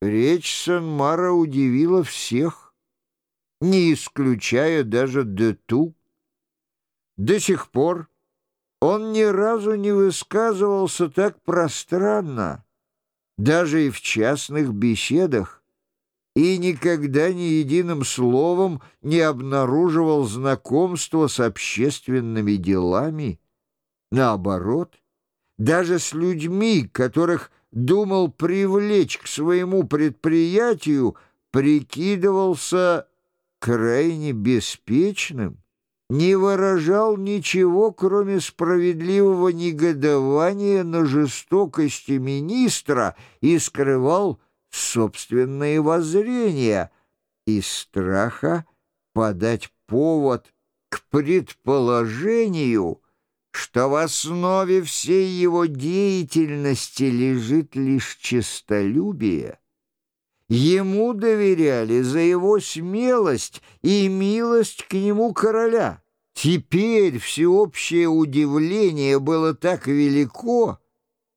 Речь Сен-Мара удивила всех, не исключая даже Дету. До сих пор он ни разу не высказывался так пространно, даже и в частных беседах, и никогда ни единым словом не обнаруживал знакомства с общественными делами. Наоборот, даже с людьми, которых думал привлечь к своему предприятию, прикидывался крайне беспечным, не выражал ничего, кроме справедливого негодования на жестокости министра и скрывал собственные воззрения из страха подать повод к предположению, что в основе всей его деятельности лежит лишь честолюбие. Ему доверяли за его смелость и милость к нему короля. Теперь всеобщее удивление было так велико,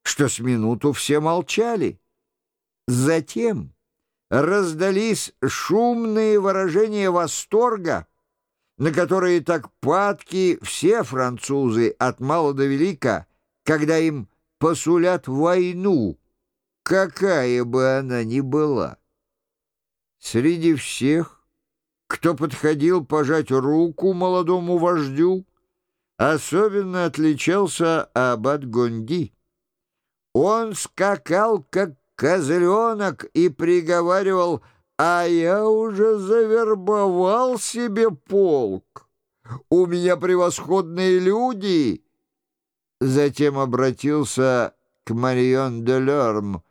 что с минуту все молчали. Затем раздались шумные выражения восторга, на которые так падки все французы от мала до велика, когда им посулят войну, какая бы она ни была. Среди всех, кто подходил пожать руку молодому вождю, особенно отличался Аббат Гонди. Он скакал, как козленок, и приговаривал а я уже завербовал себе полк. У меня превосходные люди. Затем обратился к Марион де Лерм.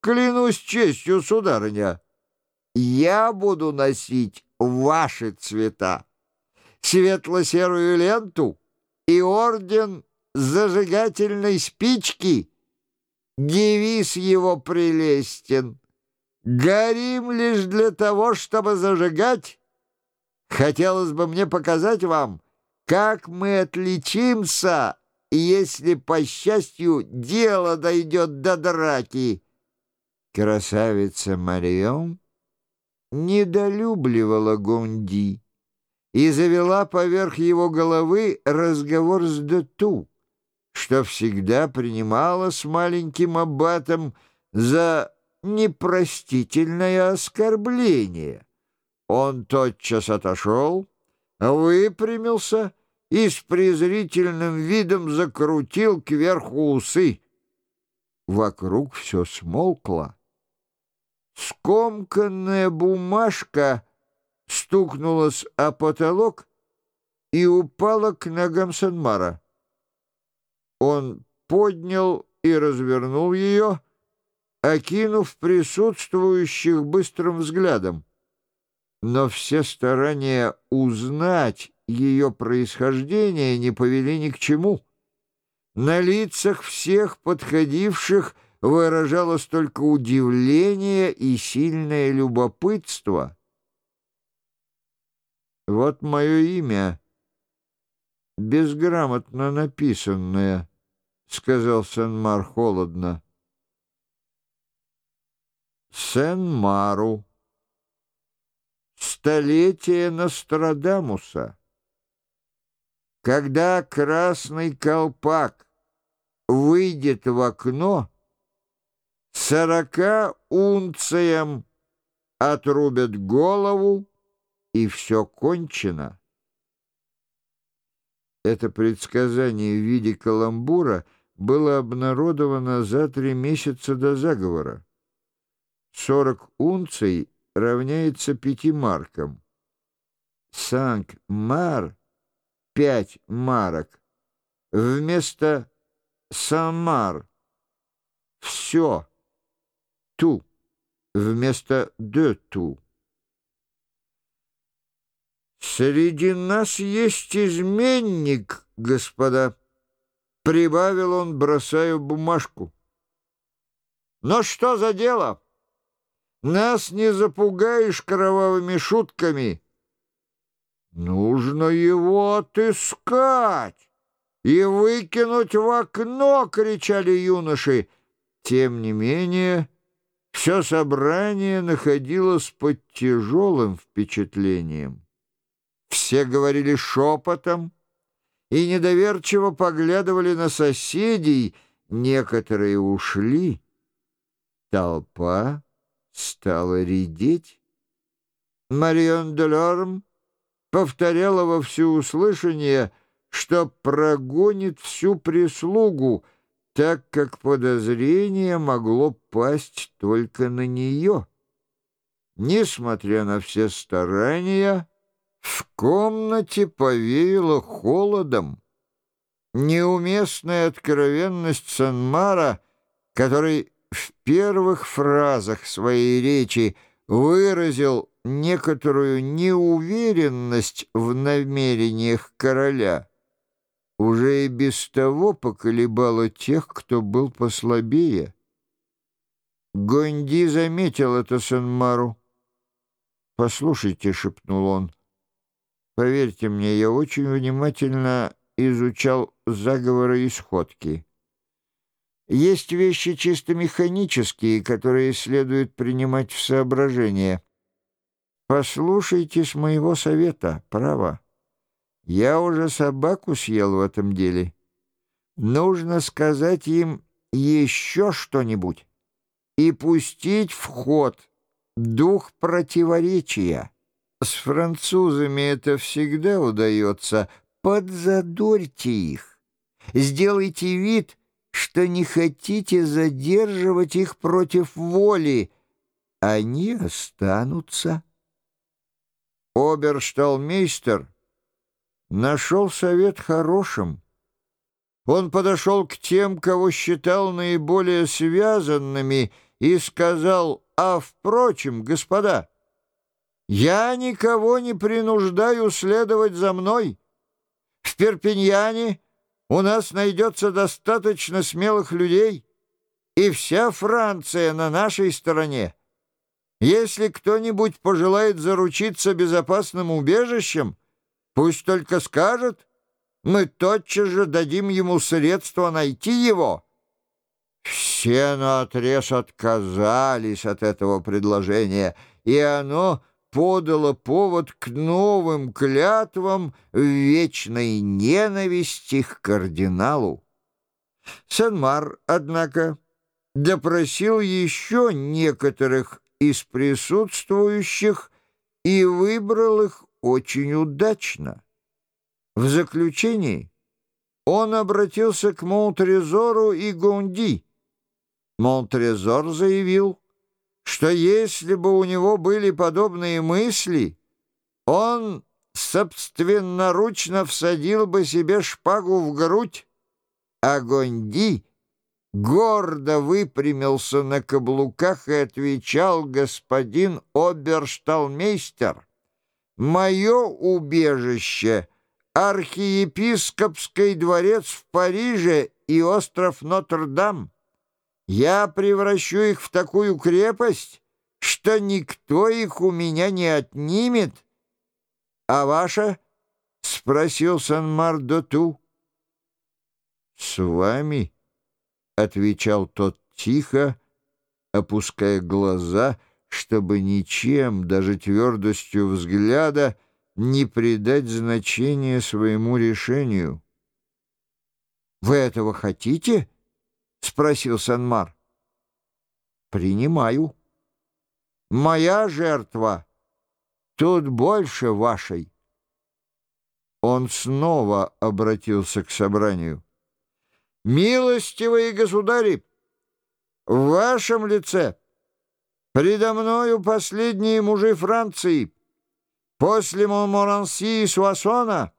Клянусь честью, сударыня, я буду носить ваши цвета, светло-серую ленту и орден зажигательной спички. Девиз его прелестен — Горим лишь для того, чтобы зажигать. Хотелось бы мне показать вам, как мы отличимся, если, по счастью, дело дойдет до драки. Красавица Марион недолюбливала Гунди и завела поверх его головы разговор с Дету, что всегда принимала с маленьким аббатом за непростительное оскорбление. Он тотчас отошел, выпрямился и с презрительным видом закрутил кверху усы. Вокруг все смолкло. Скомканная бумажка стукнулась о потолок и упала к ногам Санмара. Он поднял и развернул ее, окинув присутствующих быстрым взглядом. Но все старания узнать ее происхождение не повели ни к чему. На лицах всех подходивших выражалось только удивление и сильное любопытство. «Вот мое имя, безграмотно написанное», — сказал Сен-Мар холодно. Сен-Мару. Столетие Нострадамуса. Когда красный колпак выйдет в окно, сорока унциям отрубят голову, и все кончено. Это предсказание в виде каламбура было обнародовано за три месяца до заговора. 40 унций равняется пяти маркам. Санк-мар — пять марок. Вместо самар — все. Ту вместо де ту. «Среди нас есть изменник, господа», — прибавил он, бросая бумажку. «Но что за дело?» Нас не запугаешь кровавыми шутками. Нужно его отыскать и выкинуть в окно, кричали юноши. Тем не менее, все собрание находилось под тяжелым впечатлением. Все говорили шепотом и недоверчиво поглядывали на соседей, некоторые ушли. Толпа стала редеть. Марион Делорм повторяла во всеуслышание, что прогонит всю прислугу, так как подозрение могло пасть только на нее. Несмотря на все старания, в комнате повеяло холодом. Неуместная откровенность Санмара, который в первых фразах своей речи выразил некоторую неуверенность в намерениях короля, уже и без того поколебало тех, кто был послабее. Гонди заметил это Санмару. «Послушайте», — шепнул он, — «поверьте мне, я очень внимательно изучал заговоры и сходки». Есть вещи чисто механические, которые следует принимать в соображение. Послушайтесь моего совета, право. Я уже собаку съел в этом деле. Нужно сказать им еще что-нибудь и пустить в ход дух противоречия. С французами это всегда удается. Подзадорьте их. Сделайте вид, что не хотите задерживать их против воли. Они останутся. Обершталмейстер нашел совет хорошим. Он подошел к тем, кого считал наиболее связанными, и сказал, «А, впрочем, господа, я никого не принуждаю следовать за мной. В Перпиньяне у нас найдется достаточно смелых людей, и вся Франция на нашей стороне. Если кто-нибудь пожелает заручиться безопасным убежищем, пусть только скажет, мы тотчас же дадим ему средства найти его». Все наотрез отказались от этого предложения, и оно подало повод к новым клятвам вечной ненависти к кардиналу. Сен-Мар, однако, допросил еще некоторых из присутствующих и выбрал их очень удачно. В заключении он обратился к Монтрезору и Гонди. Монтрезор заявил, что если бы у него были подобные мысли, он собственноручно всадил бы себе шпагу в грудь, а Гонди гордо выпрямился на каблуках и отвечал господин обершталмейстер, «Мое убежище — архиепископский дворец в Париже и остров Нотр-Дам». Я превращу их в такую крепость, что никто их у меня не отнимет. А ваша? — спросил Сан-Мар-Доту. — С вами, — отвечал тот тихо, опуская глаза, чтобы ничем, даже твердостью взгляда, не придать значения своему решению. «Вы этого хотите?» — спросил Санмар. «Принимаю. Моя жертва тут больше вашей». Он снова обратился к собранию. «Милостивые государи, в вашем лице предо мною последние мужи Франции. После Монморанси и Суассона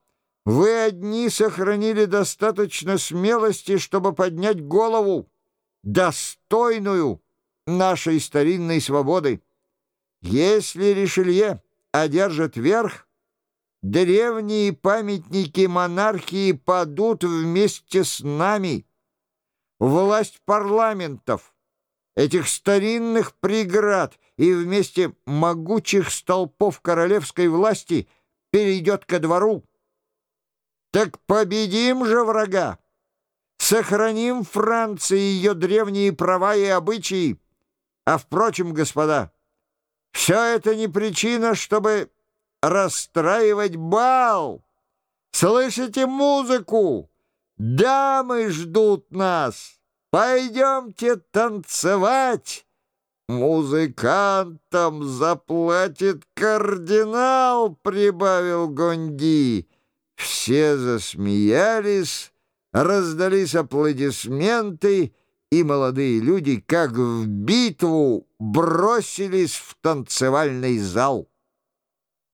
вы одни сохранили достаточно смелости, чтобы поднять голову, достойную нашей старинной свободы. Если Ришелье одержит верх, древние памятники монархии падут вместе с нами. Власть парламентов, этих старинных преград и вместе могучих столпов королевской власти перейдет ко двору, так победим же врага! Сохраним Франции ее древние права и обычаи. А впрочем, господа, все это не причина, чтобы расстраивать бал. Слышите музыку? Дамы ждут нас. Пойдемте танцевать. Музыкантам заплатит кардинал, прибавил Гонди. Все засмеялись, раздались аплодисменты, и молодые люди, как в битву, бросились в танцевальный зал.